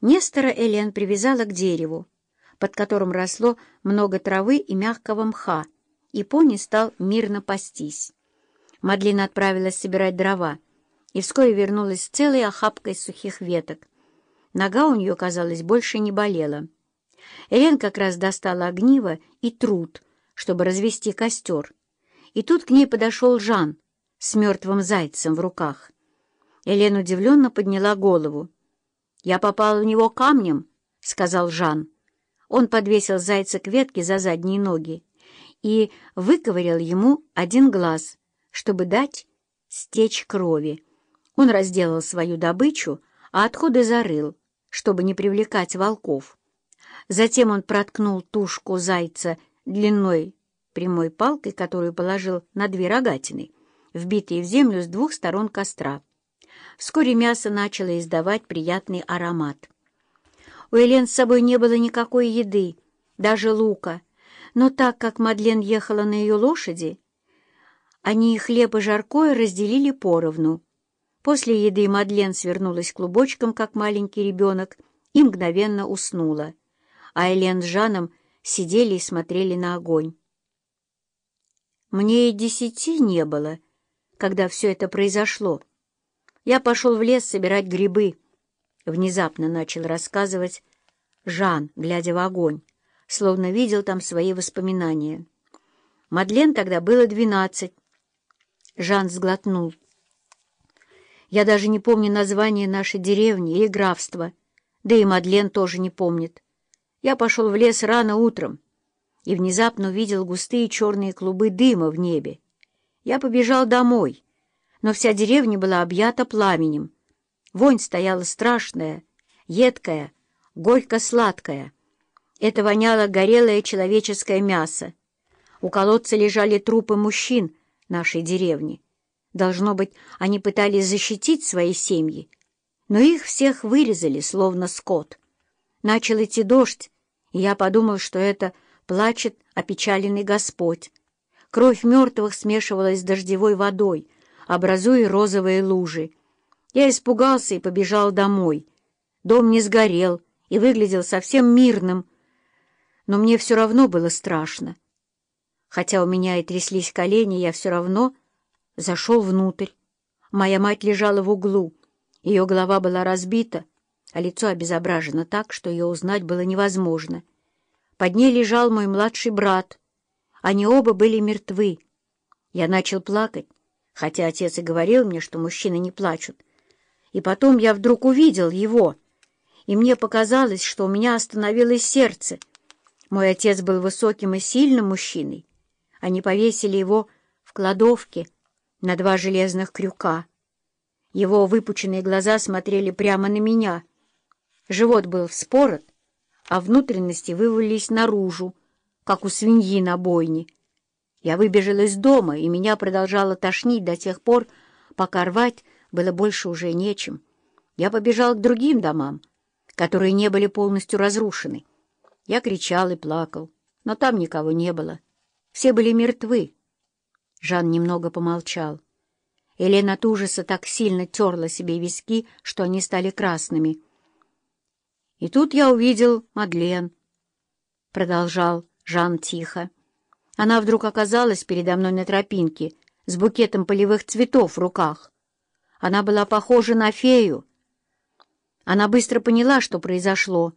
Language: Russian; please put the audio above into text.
Нестора Элен привязала к дереву, под которым росло много травы и мягкого мха, и пони стал мирно пастись. Мадлина отправилась собирать дрова и вскоре вернулась с целой охапкой сухих веток. Нога у нее, казалось, больше не болела. Элен как раз достала огниво и труд, чтобы развести костер. И тут к ней подошел Жан с мертвым зайцем в руках. Элен удивленно подняла голову. «Я попал в него камнем», — сказал Жан. Он подвесил зайца к ветке за задние ноги и выковырял ему один глаз, чтобы дать стечь крови. Он разделал свою добычу, а отходы зарыл, чтобы не привлекать волков. Затем он проткнул тушку зайца длиной прямой палкой, которую положил на две рогатины, вбитые в землю с двух сторон костра. Вскоре мясо начало издавать приятный аромат. У Элен с собой не было никакой еды, даже лука, но так как Мадлен ехала на ее лошади, они хлеб и жаркое разделили поровну. После еды Мадлен свернулась клубочком, как маленький ребенок, и мгновенно уснула, а Элен с Жаном сидели и смотрели на огонь. Мне и десяти не было, когда все это произошло. Я пошел в лес собирать грибы. Внезапно начал рассказывать Жан, глядя в огонь, словно видел там свои воспоминания. Мадлен тогда было двенадцать. Жан сглотнул. Я даже не помню название нашей деревни или графства, да и Мадлен тоже не помнит. Я пошел в лес рано утром и внезапно увидел густые черные клубы дыма в небе. Я побежал домой, но вся деревня была объята пламенем. Вонь стояла страшная, едкая, горько-сладкая. Это воняло горелое человеческое мясо. У колодца лежали трупы мужчин нашей деревни. Должно быть, они пытались защитить свои семьи, но их всех вырезали, словно скот. Начал идти дождь, и я подумал, что это плачет опечаленный Господь. Кровь мертвых смешивалась с дождевой водой, образуя розовые лужи. Я испугался и побежал домой. Дом не сгорел и выглядел совсем мирным, но мне все равно было страшно. Хотя у меня и тряслись колени, я все равно зашел внутрь. Моя мать лежала в углу. Ее голова была разбита, а лицо обезображено так, что ее узнать было невозможно. Под ней лежал мой младший брат. Они оба были мертвы. Я начал плакать, хотя отец и говорил мне, что мужчины не плачут. И потом я вдруг увидел его, и мне показалось, что у меня остановилось сердце. Мой отец был высоким и сильным мужчиной. Они повесили его в кладовке на два железных крюка. Его выпученные глаза смотрели прямо на меня. Живот был вспорот, а внутренности вывалились наружу, как у свиньи на бойне. Я выбежал из дома, и меня продолжало тошнить до тех пор, пока рвать было больше уже нечем. Я побежал к другим домам, которые не были полностью разрушены. Я кричал и плакал, но там никого не было. Все были мертвы. Жан немного помолчал. Елена от ужаса так сильно терла себе виски, что они стали красными. И тут я увидел Мадлен. Продолжал Жан тихо. Она вдруг оказалась передо мной на тропинке с букетом полевых цветов в руках. Она была похожа на фею. Она быстро поняла, что произошло,